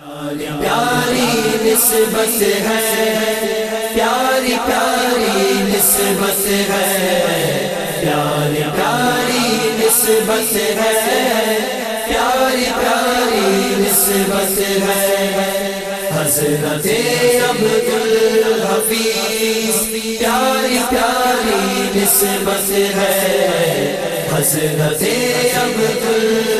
پیاری نسبت ہے، پیاری پیاری نسبت ہے، پیاری پیاری نسبت ہے، پیاری پیاری نسبت ہے۔ حضرت عبد الحفیظ پیاری پیاری نسبت ہے۔ حضرت عبد الحفیظ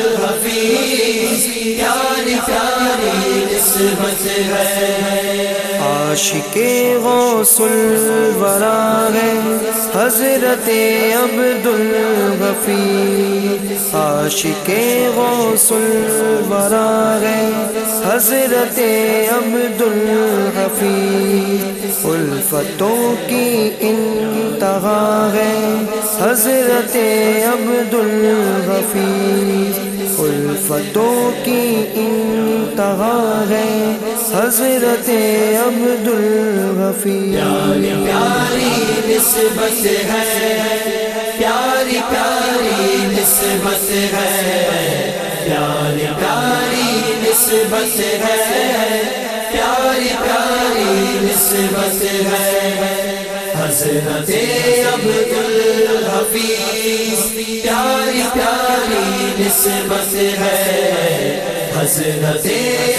پیاری پیاری نسبت ہے۔ عاشق غوث الورا ہے، حضرت عبد الغفی عاشق غوث الورا ہے، حضرت عبد الغفی الفتوں کی انتہا ہے، حضرت عبد الغفی الفتوں کی انتہا ہے۔ حضرت عبد الغفی پیاری پیاری نسبت ہے۔ پیاری پیاری نسبت ہے۔ پیاری پیاری نسبت ہے۔ پیاری پیاری نسبت ہے۔ حضرت عبد الحفیظ پیاری پیاری نسبت ہے۔ حضرت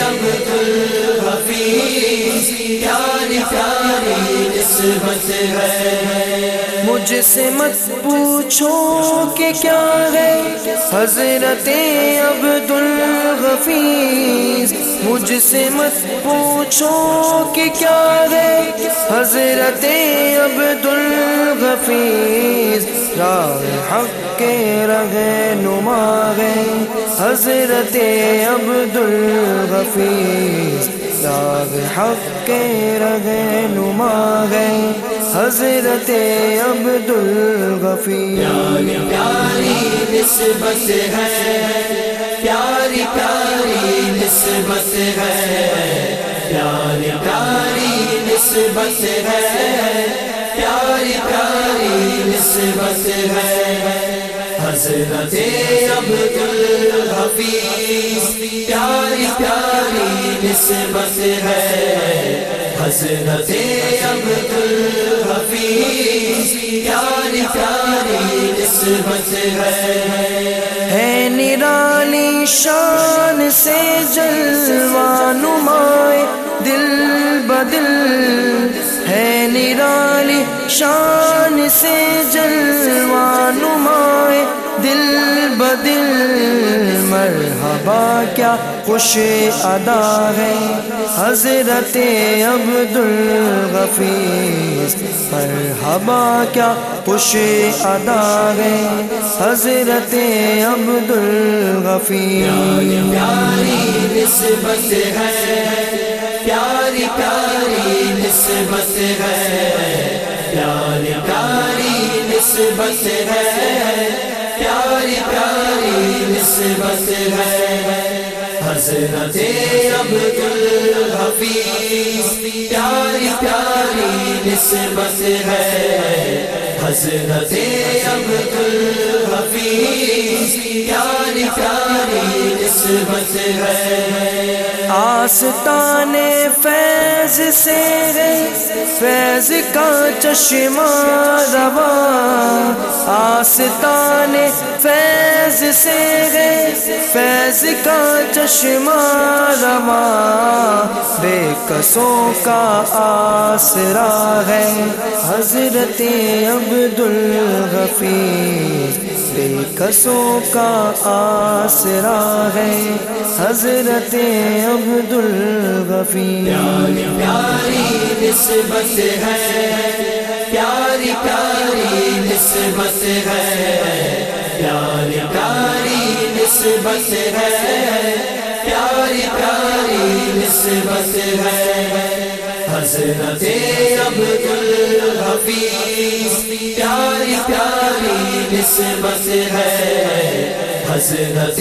عبد الحفیظ پیاری پیاری نسبت ہے۔ مجھ سے مت پوچھو کہ کیا ہے۔ حضرت عبد الغفیظ مجھ سے مت پوچھو کہ کیا ہے۔ حضرت عبد الغفیظ راہ حق کے رہے نما ہے۔ حضرت عبد الغفیظ راہ حق کے رہے نما ہے۔ حضرت عبد الغفیظ پیاری پیاری نسبت ہے۔ پیاری پیاری نسبت ہے، پیاری پیاری نسبت ہے، پیاری پیاری نسبت ہے۔ حضرت عبد الحفیظ پیاری پیاری نسبت ہے۔ حضرت عبد الحفیظ پیاری پیاری نسبت ہے۔ شان سے جلوہ نمائے دل بدل ہے نرالی شان سے جلوہ نمائے دل بدل مرحبا، کیا خوش ادا ہے۔ حضرت عبد الغفیظ مرحبا، کیا خوش ادا ہے۔ حضرت عبد الغفیظ پیاری نسبت ہے، پیاری پیاری نسبت ہے۔ پیاری پیاری نسبت ہے، پیاری پیاری نسبت ہے۔ حضرت عبد الحفیظ پیاری پیاری نسبت ہے۔ حضرت عبد الحفیظ پیاری پیاری نسبت ہے۔ آستان فیض سے ہے، فیض کا چشمہ روا آستان فیض سے ہے، فیض کا چشمہ روا بے کسوں کا آسرا ہے، حضرت عبد الغفیر بے کسوں کا آسرا ہے، حضرت عبد الغفیر پیاری پیاری نسبت ہے، پیاری پیاری نسبت ہے۔ پیاری پیاری نسبت ہے، پیاری پیاری نسبت ہے۔ حضرت عبد الحفیظ پیاری پیاری نسبت ہے؟ حضرت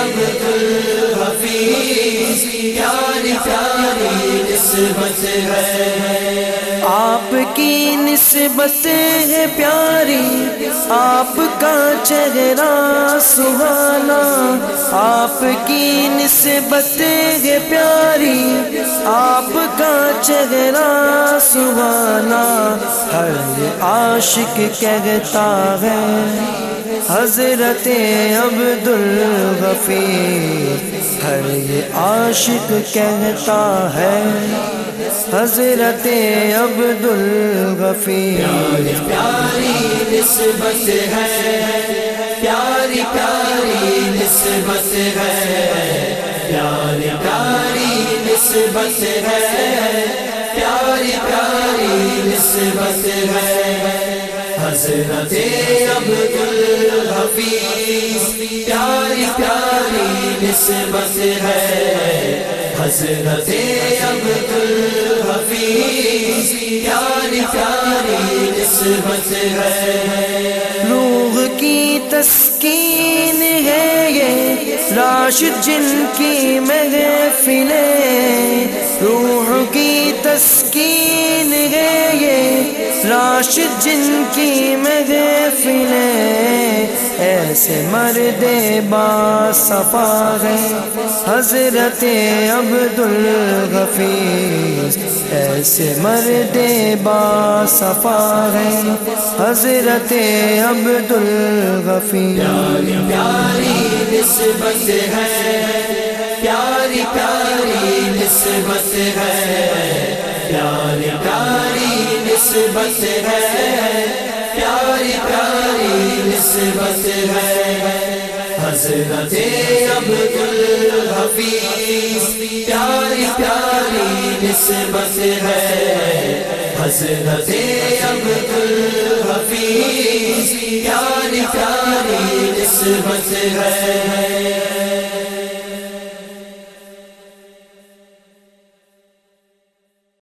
عبد الحفیظ پیاری پیاری نسبت ہے؟ آپ کی نسبت ہے پیاری، آپ کا چہرہ سہانا، آپ کی نسبت ہے پیاری، آپ کا چہرہ سہانا۔ ہر عاشق کہتا ہے، حضرت عبد الغفیر ہر عاشق کہتا ہے حضرت عبد الغفیر پیاری نسبت ہے، پیاری پیاری نسبت ہے۔ پیاری پیاری نسبت ہے، پیاری پیاری نسبت ہے۔ حضرت عبد الحفیظ پیاری پیاری نسبت ہے۔ حضرت عبد الحفیظ پیاری پیاری نسبت ہے۔ روح کی تسکین ہے یہ، راشد جن کی محفلیں۔ روح کی تسکین یہ راشد جن کی محفلیں ایسے مرد با صفا ہے حضرت عبدالغفیر ایسے مرد با صفا ہے حضرت عبد الغفیر پیاری نسبت ہے۔ پیاری پیاری نسبت ہے۔ پیاری پیاری نسبت ہے، پیاری پیاری نسبت ہے۔ حضرت عبد الحفیظ پیاری پیاری نسبت ہے۔ حضرت عبد الحفیظ پیاری پیاری نسبت ہے۔